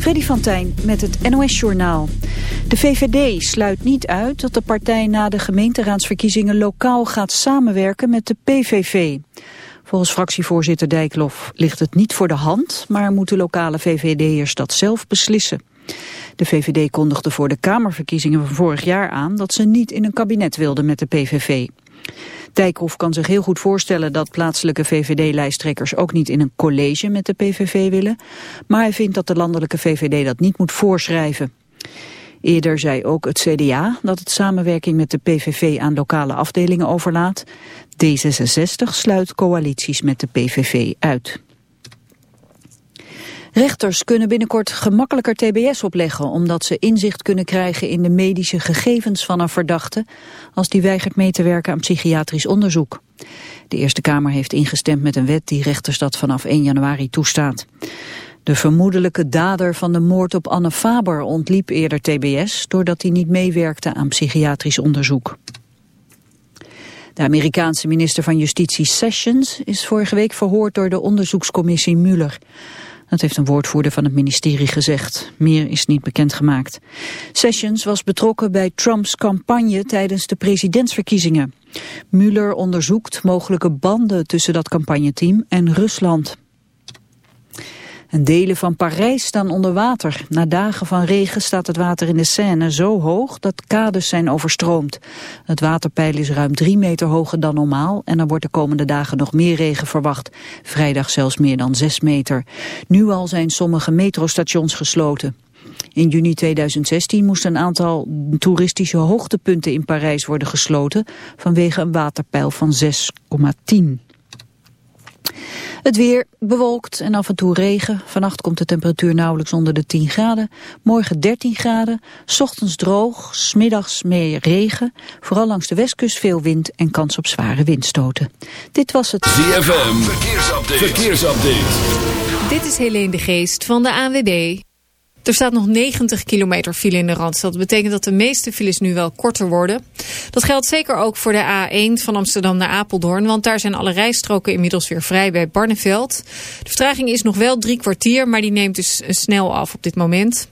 Freddy van Tijn met het NOS-journaal. De VVD sluit niet uit dat de partij na de gemeenteraadsverkiezingen lokaal gaat samenwerken met de PVV. Volgens fractievoorzitter Dijklof ligt het niet voor de hand, maar moeten lokale VVD'ers dat zelf beslissen. De VVD kondigde voor de Kamerverkiezingen van vorig jaar aan dat ze niet in een kabinet wilden met de PVV. Dijkhoff kan zich heel goed voorstellen dat plaatselijke VVD-lijsttrekkers ook niet in een college met de PVV willen, maar hij vindt dat de landelijke VVD dat niet moet voorschrijven. Eerder zei ook het CDA dat het samenwerking met de PVV aan lokale afdelingen overlaat. D66 sluit coalities met de PVV uit. Rechters kunnen binnenkort gemakkelijker tbs opleggen omdat ze inzicht kunnen krijgen in de medische gegevens van een verdachte als die weigert mee te werken aan psychiatrisch onderzoek. De Eerste Kamer heeft ingestemd met een wet die rechters dat vanaf 1 januari toestaat. De vermoedelijke dader van de moord op Anne Faber ontliep eerder tbs doordat hij niet meewerkte aan psychiatrisch onderzoek. De Amerikaanse minister van Justitie Sessions is vorige week verhoord door de onderzoekscommissie Mueller. Dat heeft een woordvoerder van het ministerie gezegd. Meer is niet bekendgemaakt. Sessions was betrokken bij Trumps campagne tijdens de presidentsverkiezingen. Mueller onderzoekt mogelijke banden tussen dat campagneteam en Rusland. En delen van Parijs staan onder water. Na dagen van regen staat het water in de Seine zo hoog dat kades zijn overstroomd. Het waterpeil is ruim drie meter hoger dan normaal en er wordt de komende dagen nog meer regen verwacht. Vrijdag zelfs meer dan zes meter. Nu al zijn sommige metrostations gesloten. In juni 2016 moest een aantal toeristische hoogtepunten in Parijs worden gesloten vanwege een waterpeil van 6,10. Het weer bewolkt en af en toe regen. Vannacht komt de temperatuur nauwelijks onder de 10 graden. Morgen 13 graden. Ochtends droog, smiddags meer regen. Vooral langs de westkust veel wind en kans op zware windstoten. Dit was het ZFM. Verkeersupdate. Verkeersupdate. Dit is Helene de Geest van de ANWB. Er staat nog 90 kilometer file in de Randstad. Dat betekent dat de meeste files nu wel korter worden. Dat geldt zeker ook voor de A1 van Amsterdam naar Apeldoorn. Want daar zijn alle rijstroken inmiddels weer vrij bij Barneveld. De vertraging is nog wel drie kwartier, maar die neemt dus snel af op dit moment.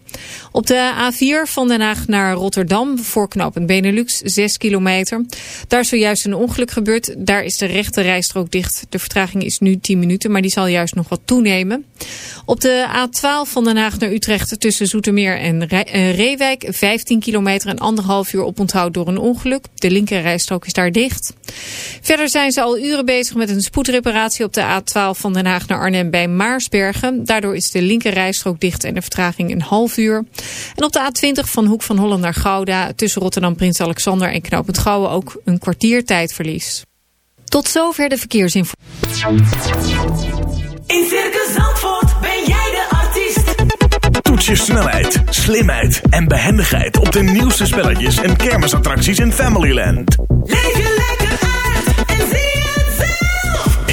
Op de A4 van Den Haag naar Rotterdam, voor knooppunt Benelux, 6 kilometer. Daar is zojuist een ongeluk gebeurd. Daar is de rechte rijstrook dicht. De vertraging is nu 10 minuten, maar die zal juist nog wat toenemen. Op de A12 van Den Haag naar Utrecht tussen Zoetermeer en eh, Reewijk, 15 kilometer en anderhalf uur oponthoud door een ongeluk. De linker rijstrook is daar dicht. Verder zijn ze al uren bezig met een spoedreparatie op de A12 van Den Haag naar Arnhem bij Maarsbergen. Daardoor is de linker rijstrook dicht en de vertraging een half uur. En op de A20 van Hoek van Holland naar Gouda tussen Rotterdam Prins Alexander en Knoopend Gouwen ook een kwartier tijdverlies. Tot zover de verkeersinformatie. In Circus Zandvoort ben jij de artiest. Toets je snelheid, slimheid en behendigheid op de nieuwste spelletjes en kermisattracties in Familyland. Leef je lekker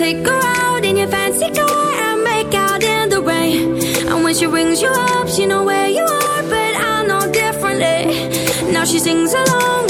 take her out in your fancy car and make out in the rain. And when she rings you up, she know where you are, but I know differently. Now she sings along.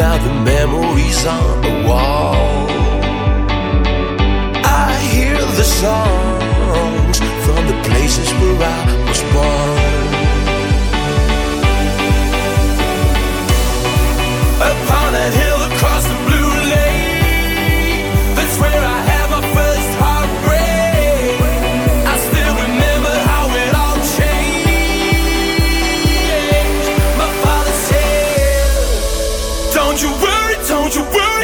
about the memories on the wall. I hear the songs from the places where I was born.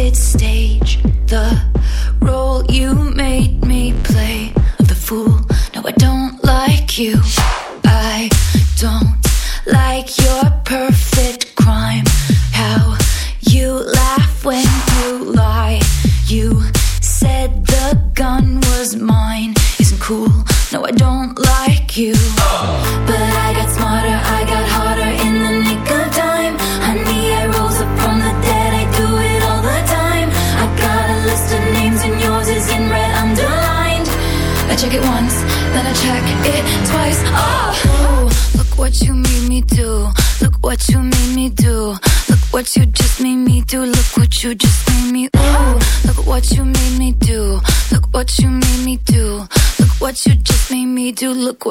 It's.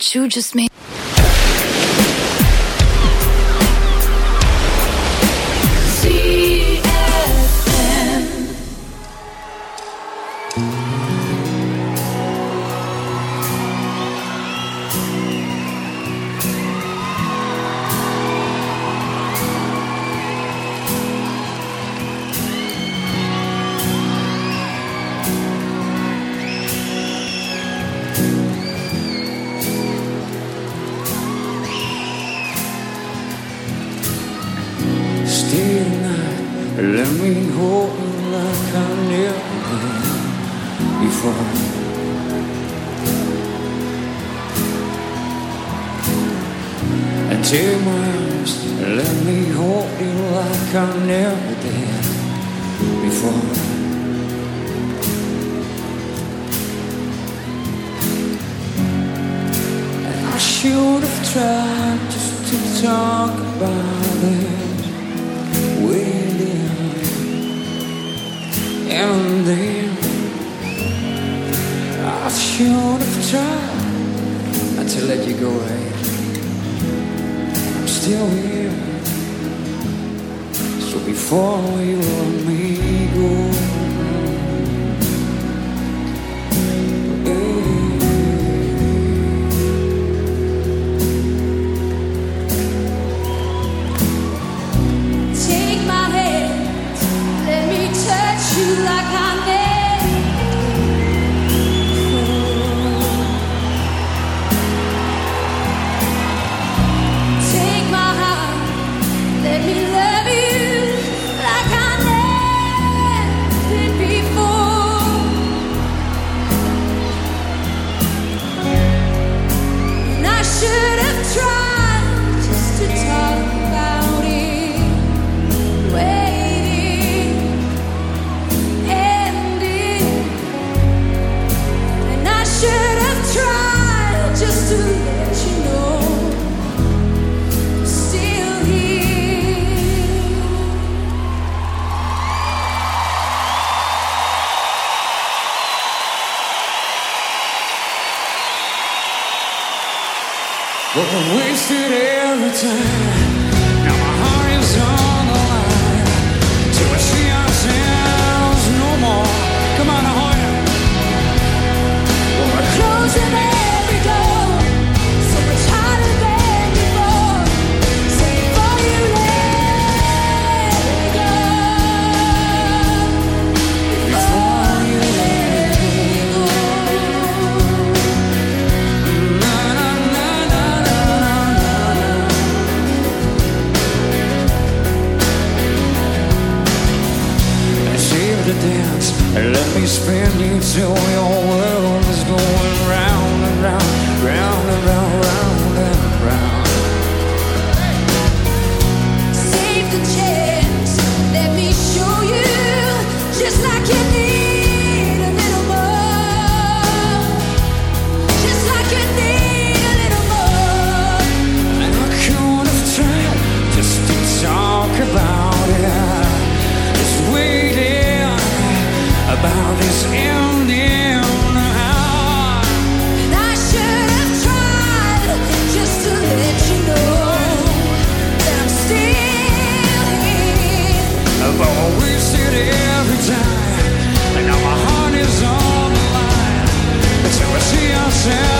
you just made. walking like I never you before. And take my arms, let me hold you like I never did before. And I should have tried just to talk about it. blame. I should have tried not to let you go away. I'm still here. So before you were me. Now my heart is on the line to a sea Spend you till we all sound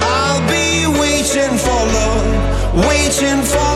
I'll be waiting for love, waiting for